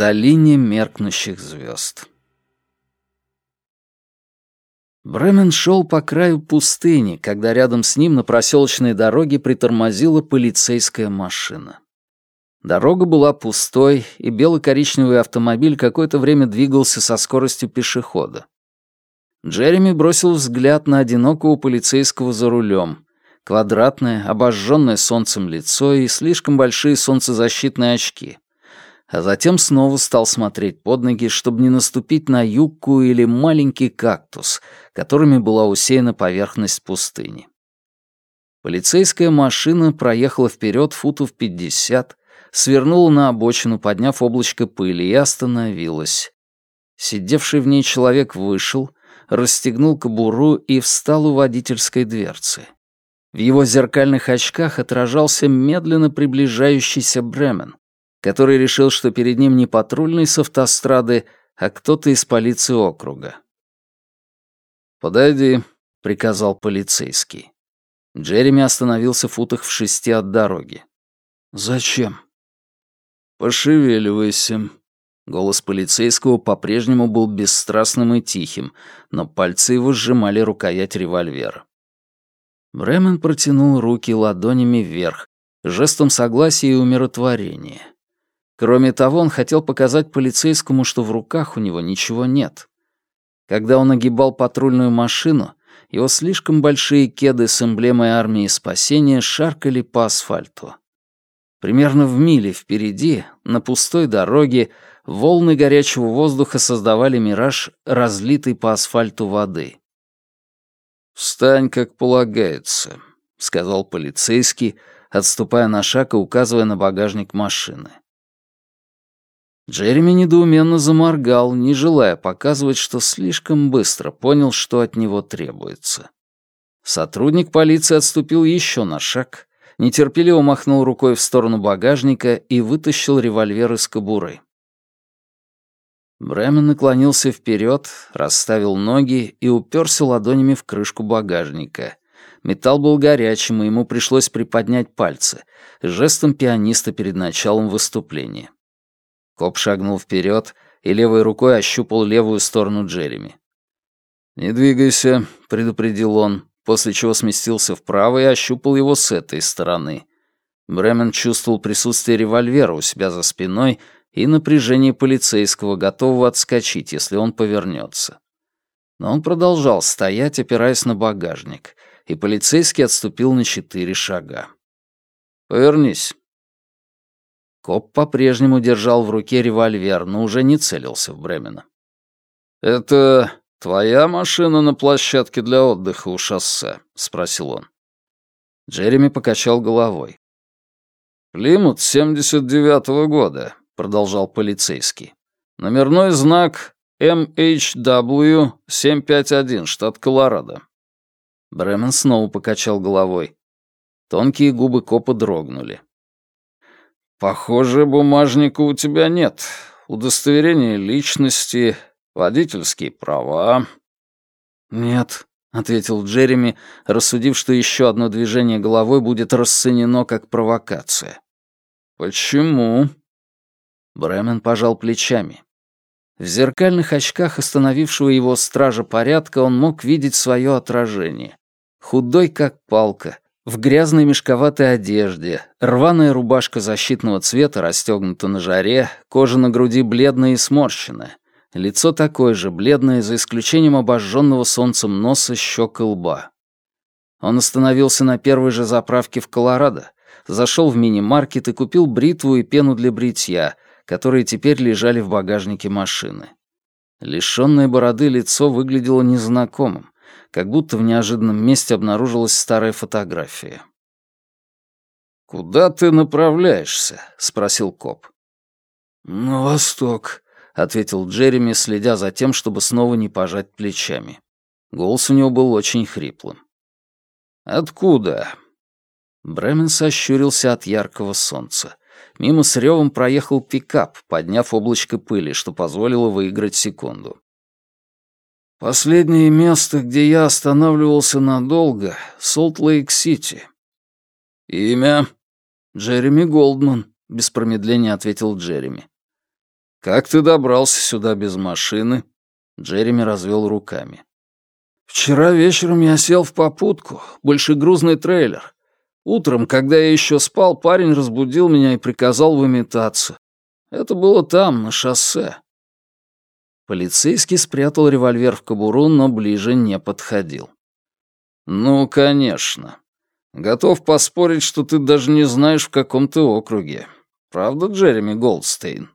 долине меркнущих звезд. Бремен шел по краю пустыни, когда рядом с ним на проселочной дороге притормозила полицейская машина. Дорога была пустой, и бело-коричневый автомобиль какое-то время двигался со скоростью пешехода. Джереми бросил взгляд на одинокого полицейского за рулем. Квадратное, обожженное солнцем лицо и слишком большие солнцезащитные очки а затем снова стал смотреть под ноги, чтобы не наступить на юбку или маленький кактус, которыми была усеяна поверхность пустыни. Полицейская машина проехала вперед футов пятьдесят, свернула на обочину, подняв облачко пыли, и остановилась. Сидевший в ней человек вышел, расстегнул кобуру и встал у водительской дверцы. В его зеркальных очках отражался медленно приближающийся Бремен, который решил, что перед ним не патрульный с автострады, а кто-то из полиции округа. «Подойди», — приказал полицейский. Джереми остановился в футах в шести от дороги. «Зачем?» «Пошевеливайся». Голос полицейского по-прежнему был бесстрастным и тихим, но пальцы его сжимали рукоять револьвера. Бремен протянул руки ладонями вверх, жестом согласия и умиротворения. Кроме того, он хотел показать полицейскому, что в руках у него ничего нет. Когда он огибал патрульную машину, его слишком большие кеды с эмблемой армии спасения шаркали по асфальту. Примерно в миле впереди, на пустой дороге, волны горячего воздуха создавали мираж, разлитый по асфальту воды. «Встань, как полагается», — сказал полицейский, отступая на шаг и указывая на багажник машины. Джереми недоуменно заморгал, не желая показывать, что слишком быстро понял, что от него требуется. Сотрудник полиции отступил еще на шаг, нетерпеливо махнул рукой в сторону багажника и вытащил револьвер из кобуры. Бремен наклонился вперед, расставил ноги и уперся ладонями в крышку багажника. Металл был горячим, и ему пришлось приподнять пальцы, жестом пианиста перед началом выступления. Коп шагнул вперед и левой рукой ощупал левую сторону Джереми. «Не двигайся», — предупредил он, после чего сместился вправо и ощупал его с этой стороны. Бремен чувствовал присутствие револьвера у себя за спиной и напряжение полицейского, готового отскочить, если он повернется. Но он продолжал стоять, опираясь на багажник, и полицейский отступил на четыре шага. «Повернись», Коп по-прежнему держал в руке револьвер, но уже не целился в Бремена. «Это твоя машина на площадке для отдыха у шоссе?» — спросил он. Джереми покачал головой. «Плимут 79-го года», — продолжал полицейский. «Номерной знак MHW-751, штат Колорадо». Бремен снова покачал головой. Тонкие губы копа дрогнули. «Похоже, бумажника у тебя нет. Удостоверение личности, водительские права». «Нет», — ответил Джереми, рассудив, что еще одно движение головой будет расценено как провокация. «Почему?» Бремен пожал плечами. В зеркальных очках остановившего его стража порядка он мог видеть свое отражение. Худой, как палка, в грязной мешковатой одежде, рваная рубашка защитного цвета расстегнута на жаре, кожа на груди бледная и сморщенная, лицо такое же бледное, за исключением обожженного солнцем носа, щек и лба. Он остановился на первой же заправке в Колорадо, зашел в мини-маркет и купил бритву и пену для бритья, которые теперь лежали в багажнике машины. Лишённое бороды лицо выглядело незнакомым, как будто в неожиданном месте обнаружилась старая фотография. «Куда ты направляешься?» — спросил коп. «На восток», — ответил Джереми, следя за тем, чтобы снова не пожать плечами. Голос у него был очень хриплым. «Откуда?» Бремен сощурился от яркого солнца. Мимо с ревом проехал пикап, подняв облачко пыли, что позволило выиграть секунду. Последнее место, где я останавливался надолго — Солт-Лейк-Сити. Имя? Джереми Голдман, без промедления ответил Джереми. «Как ты добрался сюда без машины?» Джереми развел руками. «Вчера вечером я сел в попутку, большегрузный трейлер. Утром, когда я еще спал, парень разбудил меня и приказал выметаться. Это было там, на шоссе». Полицейский спрятал револьвер в кобуру, но ближе не подходил. «Ну, конечно. Готов поспорить, что ты даже не знаешь, в каком ты округе. Правда, Джереми Голдстейн?»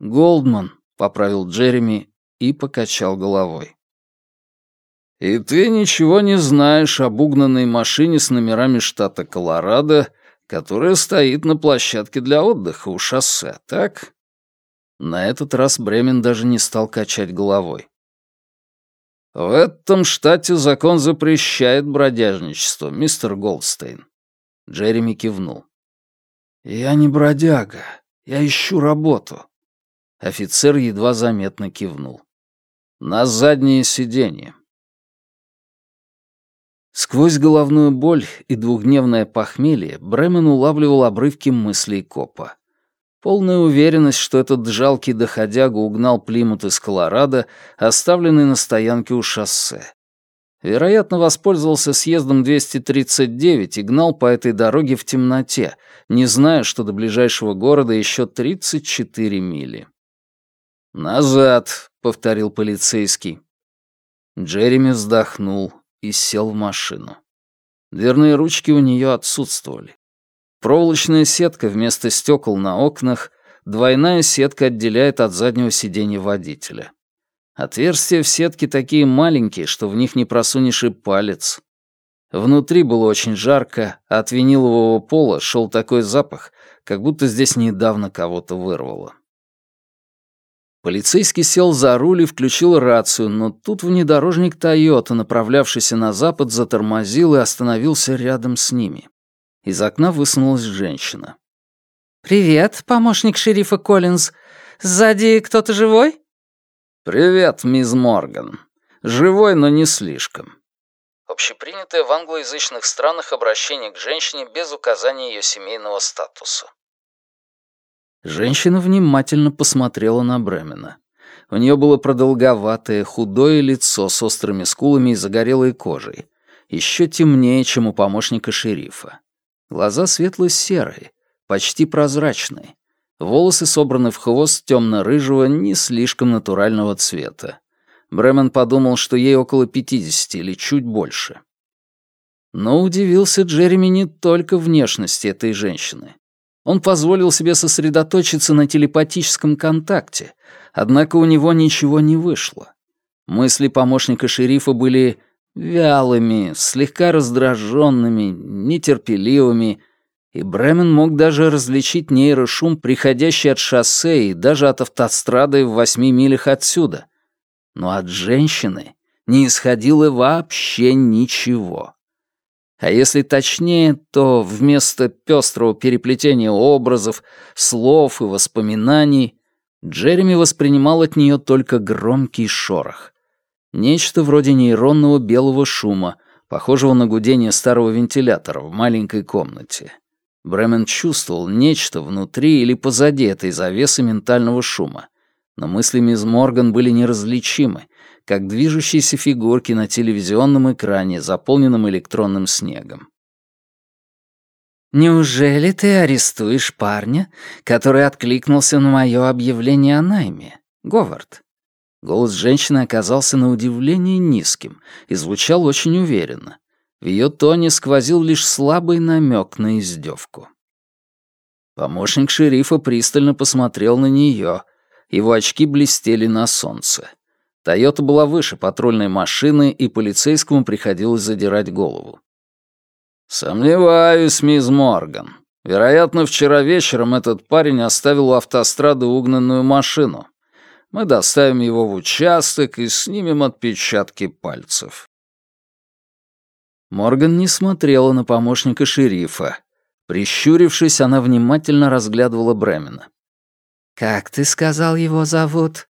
«Голдман», — поправил Джереми и покачал головой. «И ты ничего не знаешь об угнанной машине с номерами штата Колорадо, которая стоит на площадке для отдыха у шоссе, так?» На этот раз Бремен даже не стал качать головой. «В этом штате закон запрещает бродяжничество, мистер Голдстейн». Джереми кивнул. «Я не бродяга. Я ищу работу». Офицер едва заметно кивнул. «На заднее сиденье». Сквозь головную боль и двухдневное похмелье Бремен улавливал обрывки мыслей копа. Полная уверенность, что этот жалкий доходяга угнал Плимут из Колорадо, оставленный на стоянке у шоссе. Вероятно, воспользовался съездом 239 и гнал по этой дороге в темноте, не зная, что до ближайшего города еще 34 мили. «Назад», — повторил полицейский. Джереми вздохнул и сел в машину. Дверные ручки у нее отсутствовали. Проволочная сетка вместо стекол на окнах, двойная сетка отделяет от заднего сиденья водителя. Отверстия в сетке такие маленькие, что в них не просунешь и палец. Внутри было очень жарко, а от винилового пола шел такой запах, как будто здесь недавно кого-то вырвало. Полицейский сел за руль и включил рацию, но тут внедорожник «Тойота», направлявшийся на запад, затормозил и остановился рядом с ними. Из окна высунулась женщина. «Привет, помощник шерифа Коллинз. Сзади кто-то живой?» «Привет, мисс Морган. Живой, но не слишком». Общепринятое в англоязычных странах обращение к женщине без указания ее семейного статуса. Женщина внимательно посмотрела на Бремена. У нее было продолговатое, худое лицо с острыми скулами и загорелой кожей. Еще темнее, чем у помощника шерифа. Глаза светло-серые, почти прозрачные. Волосы собраны в хвост темно-рыжего, не слишком натурального цвета. Бремен подумал, что ей около 50 или чуть больше. Но удивился Джереми не только внешности этой женщины. Он позволил себе сосредоточиться на телепатическом контакте, однако у него ничего не вышло. Мысли помощника шерифа были Вялыми, слегка раздраженными, нетерпеливыми, и Бремен мог даже различить нейрошум, приходящий от шоссе и даже от автострады в восьми милях отсюда. Но от женщины не исходило вообще ничего. А если точнее, то вместо пестрого переплетения образов, слов и воспоминаний Джереми воспринимал от нее только громкий шорох. Нечто вроде нейронного белого шума, похожего на гудение старого вентилятора в маленькой комнате. Бремен чувствовал нечто внутри или позади этой завесы ментального шума, но мысли мисс Морган были неразличимы, как движущиеся фигурки на телевизионном экране, заполненном электронным снегом. «Неужели ты арестуешь парня, который откликнулся на мое объявление о найме, Говард?» Голос женщины оказался на удивление низким и звучал очень уверенно. В ее тоне сквозил лишь слабый намек на издевку. Помощник шерифа пристально посмотрел на нее. Его очки блестели на солнце. Тойота была выше патрульной машины, и полицейскому приходилось задирать голову. «Сомневаюсь, мисс Морган. Вероятно, вчера вечером этот парень оставил у автострады угнанную машину. Мы доставим его в участок и снимем отпечатки пальцев». Морган не смотрела на помощника шерифа. Прищурившись, она внимательно разглядывала Бремена. «Как ты сказал его зовут?»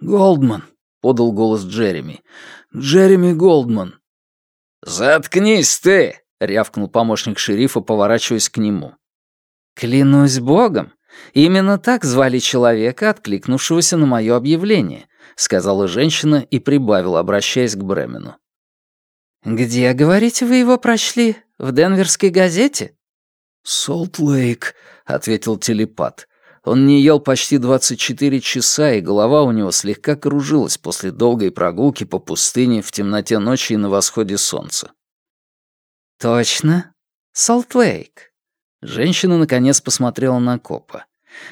«Голдман», — подал голос Джереми. «Джереми Голдман». «Заткнись ты!» — рявкнул помощник шерифа, поворачиваясь к нему. «Клянусь богом, Именно так звали человека, откликнувшегося на мое объявление», — сказала женщина и прибавила, обращаясь к Бремену. «Где, говорите, вы его прочли? В Денверской газете?» «Солт-Лейк», — ответил телепат. Он не ел почти 24 часа, и голова у него слегка кружилась после долгой прогулки по пустыне в темноте ночи и на восходе солнца. «Точно? Солт-Лейк». Женщина наконец посмотрела на копа.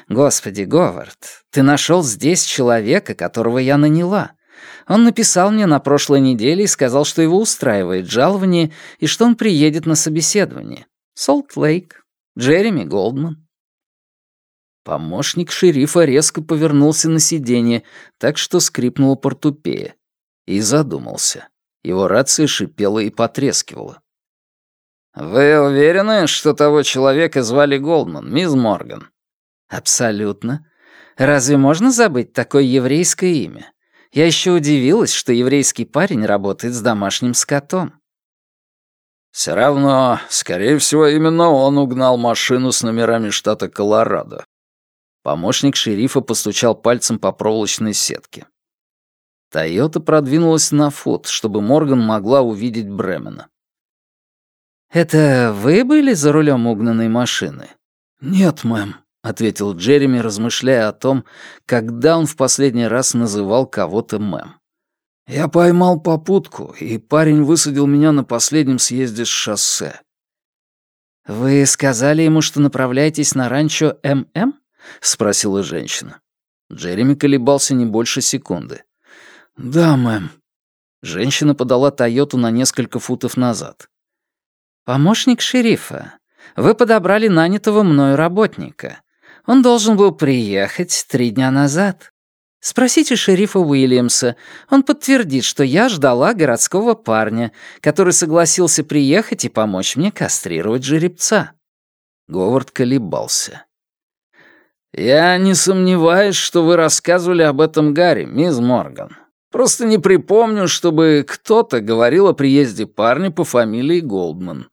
«Господи, Говард, ты нашел здесь человека, которого я наняла. Он написал мне на прошлой неделе и сказал, что его устраивает жалование и что он приедет на собеседование. Солт-Лейк. Джереми Голдман». Помощник шерифа резко повернулся на сиденье, так что скрипнула портупея. И задумался. Его рация шипела и потрескивала. «Вы уверены, что того человека звали Голдман, мисс Морган?» «Абсолютно. Разве можно забыть такое еврейское имя? Я еще удивилась, что еврейский парень работает с домашним скотом». «Все равно, скорее всего, именно он угнал машину с номерами штата Колорадо». Помощник шерифа постучал пальцем по проволочной сетке. Тойота продвинулась на фут, чтобы Морган могла увидеть Бремена. «Это вы были за рулем угнанной машины?» «Нет, мэм», — ответил Джереми, размышляя о том, когда он в последний раз называл кого-то мэм. «Я поймал попутку, и парень высадил меня на последнем съезде с шоссе». «Вы сказали ему, что направляетесь на ранчо ММ?» — спросила женщина. Джереми колебался не больше секунды. «Да, мэм». Женщина подала Тойоту на несколько футов назад. «Помощник шерифа, вы подобрали нанятого мною работника. Он должен был приехать три дня назад. Спросите шерифа Уильямса. Он подтвердит, что я ждала городского парня, который согласился приехать и помочь мне кастрировать жеребца». Говард колебался. «Я не сомневаюсь, что вы рассказывали об этом Гарри, мисс Морган. Просто не припомню, чтобы кто-то говорил о приезде парня по фамилии Голдман.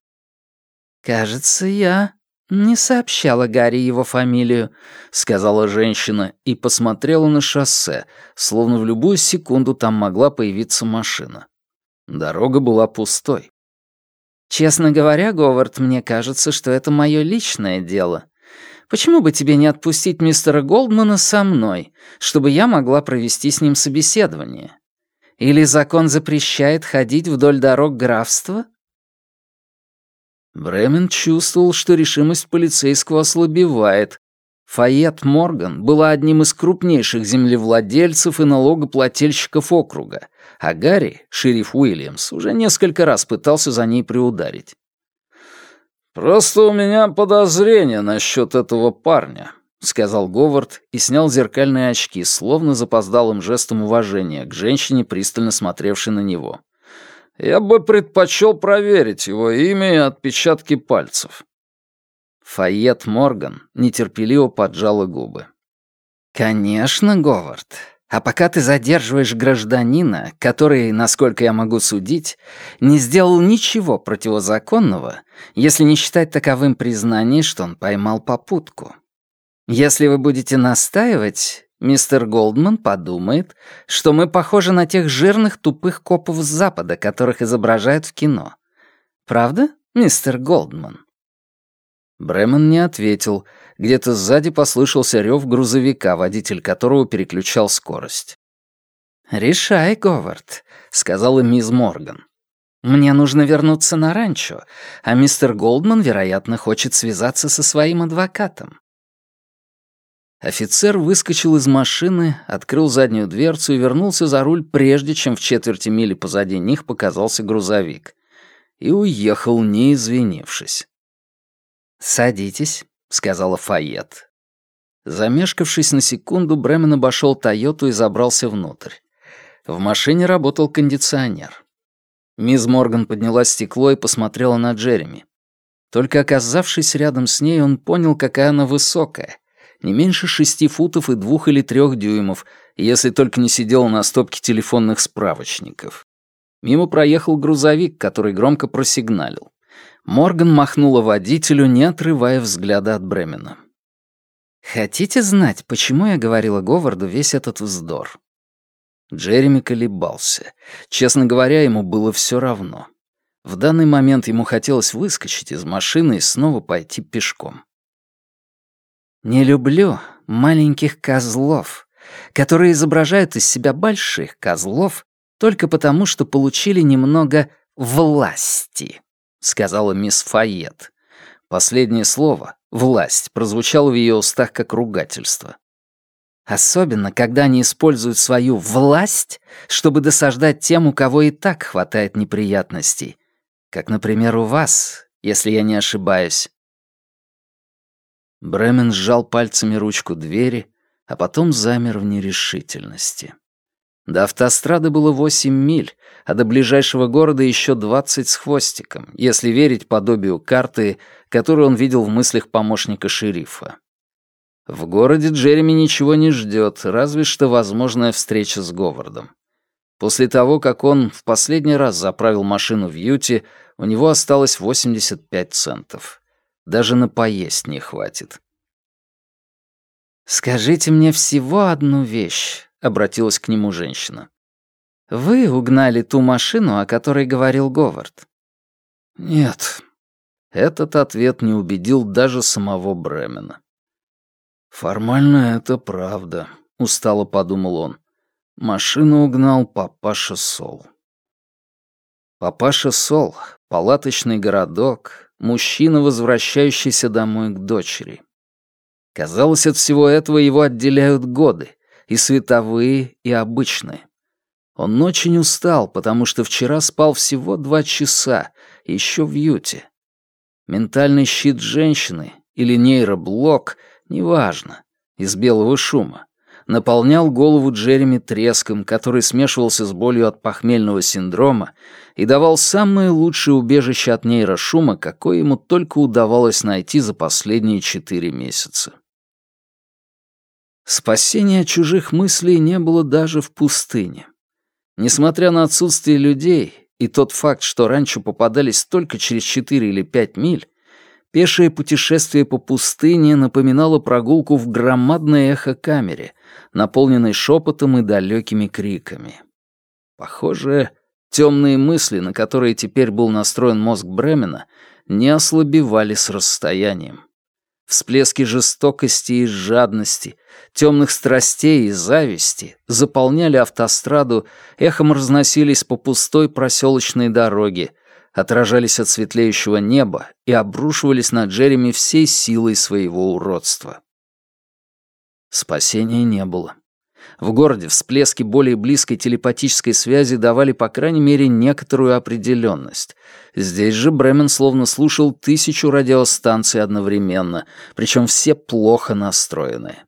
«Кажется, я не сообщала Гарри его фамилию», — сказала женщина и посмотрела на шоссе, словно в любую секунду там могла появиться машина. Дорога была пустой. «Честно говоря, Говард, мне кажется, что это мое личное дело. Почему бы тебе не отпустить мистера Голдмана со мной, чтобы я могла провести с ним собеседование? Или закон запрещает ходить вдоль дорог графства?» Бремен чувствовал, что решимость полицейского ослабевает. Файет Морган была одним из крупнейших землевладельцев и налогоплательщиков округа, а Гарри, шериф Уильямс, уже несколько раз пытался за ней приударить. «Просто у меня подозрение насчет этого парня», — сказал Говард и снял зеркальные очки, словно запоздалым жестом уважения к женщине, пристально смотревшей на него. Я бы предпочел проверить его имя и отпечатки пальцев». Файет Морган нетерпеливо поджала губы. «Конечно, Говард. А пока ты задерживаешь гражданина, который, насколько я могу судить, не сделал ничего противозаконного, если не считать таковым признание, что он поймал попутку. Если вы будете настаивать, Мистер Голдман подумает, что мы похожи на тех жирных тупых копов с Запада, которых изображают в кино. Правда, мистер Голдман?» Бремен не ответил. Где-то сзади послышался рев грузовика, водитель которого переключал скорость. «Решай, Говард», — сказала мисс Морган. «Мне нужно вернуться на ранчо, а мистер Голдман, вероятно, хочет связаться со своим адвокатом. Офицер выскочил из машины, открыл заднюю дверцу и вернулся за руль, прежде чем в четверти мили позади них показался грузовик. И уехал, не извинившись. «Садитесь», — сказала Файет. Замешкавшись на секунду, Бремен обошел Тойоту и забрался внутрь. В машине работал кондиционер. Мисс Морган подняла стекло и посмотрела на Джереми. Только оказавшись рядом с ней, он понял, какая она высокая — не меньше шести футов и двух или трех дюймов, если только не сидел на стопке телефонных справочников. Мимо проехал грузовик, который громко просигналил. Морган махнула водителю, не отрывая взгляда от Бремена. Хотите знать, почему я говорила Говарду весь этот вздор? Джереми колебался. Честно говоря, ему было все равно. В данный момент ему хотелось выскочить из машины и снова пойти пешком. «Не люблю маленьких козлов, которые изображают из себя больших козлов только потому, что получили немного власти», — сказала мисс Файет. Последнее слово «власть» прозвучало в ее устах как ругательство. Особенно, когда они используют свою власть, чтобы досаждать тем, у кого и так хватает неприятностей. Как, например, у вас, если я не ошибаюсь. Бремен сжал пальцами ручку двери, а потом замер в нерешительности. До автострады было восемь миль, а до ближайшего города еще двадцать с хвостиком, если верить подобию карты, которую он видел в мыслях помощника шерифа. В городе Джереми ничего не ждет, разве что возможная встреча с Говардом. После того, как он в последний раз заправил машину в Юте, у него осталось 85 центов. Даже на поесть не хватит. «Скажите мне всего одну вещь», — обратилась к нему женщина. «Вы угнали ту машину, о которой говорил Говард?» «Нет». Этот ответ не убедил даже самого Бремена. «Формально это правда», — устало подумал он. Машину угнал папаша Сол. Папаша Сол — палаточный городок, мужчина, возвращающийся домой к дочери. Казалось, от всего этого его отделяют годы, и световые, и обычные. Он очень устал, потому что вчера спал всего два часа, еще в юте. Ментальный щит женщины или нейроблок — неважно, из белого шума, наполнял голову Джереми треском, который смешивался с болью от похмельного синдрома и давал самое лучшее убежище от нейрошума, какое ему только удавалось найти за последние четыре месяца. Спасения чужих мыслей не было даже в пустыне. Несмотря на отсутствие людей и тот факт, что раньше попадались только через четыре или пять миль, Пешее путешествие по пустыне напоминало прогулку в громадной эхокамере, наполненной шепотом и далекими криками. Похоже, темные мысли, на которые теперь был настроен мозг Бремена, не ослабевали с расстоянием. Всплески жестокости и жадности, темных страстей и зависти заполняли автостраду, эхом разносились по пустой проселочной дороге, отражались от светлеющего неба и обрушивались на Джереми всей силой своего уродства. Спасения не было. В городе всплески более близкой телепатической связи давали, по крайней мере, некоторую определенность. Здесь же Бремен словно слушал тысячу радиостанций одновременно, причем все плохо настроенные.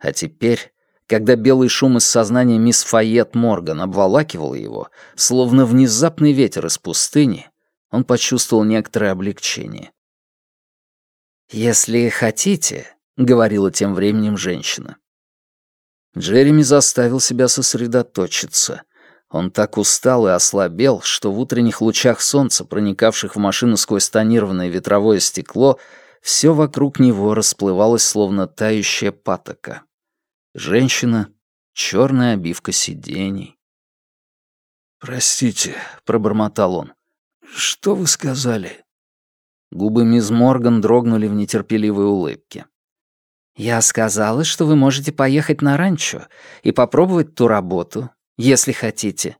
А теперь, когда белый шум из сознания мисс Файет Морган обволакивал его, словно внезапный ветер из пустыни, он почувствовал некоторое облегчение. «Если хотите», — говорила тем временем женщина. Джереми заставил себя сосредоточиться. Он так устал и ослабел, что в утренних лучах солнца, проникавших в машину сквозь тонированное ветровое стекло, все вокруг него расплывалось, словно тающая патока. Женщина, черная обивка сидений. «Простите», — пробормотал он. «Что вы сказали?» Губы мисс Морган дрогнули в нетерпеливой улыбке. «Я сказала, что вы можете поехать на ранчо и попробовать ту работу, если хотите.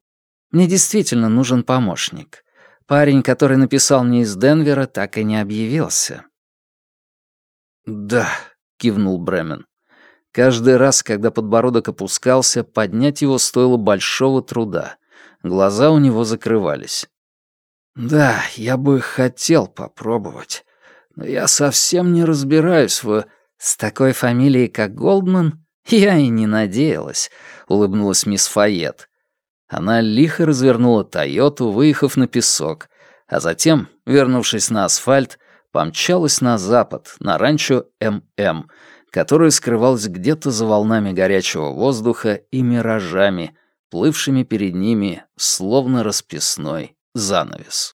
Мне действительно нужен помощник. Парень, который написал мне из Денвера, так и не объявился». «Да», — кивнул Бремен. Каждый раз, когда подбородок опускался, поднять его стоило большого труда. Глаза у него закрывались. «Да, я бы хотел попробовать, но я совсем не разбираюсь в...» «С такой фамилией, как Голдман, я и не надеялась», — улыбнулась мисс Файет. Она лихо развернула Тойоту, выехав на песок, а затем, вернувшись на асфальт, помчалась на запад, на ранчо ММ, которое скрывалось где-то за волнами горячего воздуха и миражами, плывшими перед ними, словно расписной занавес.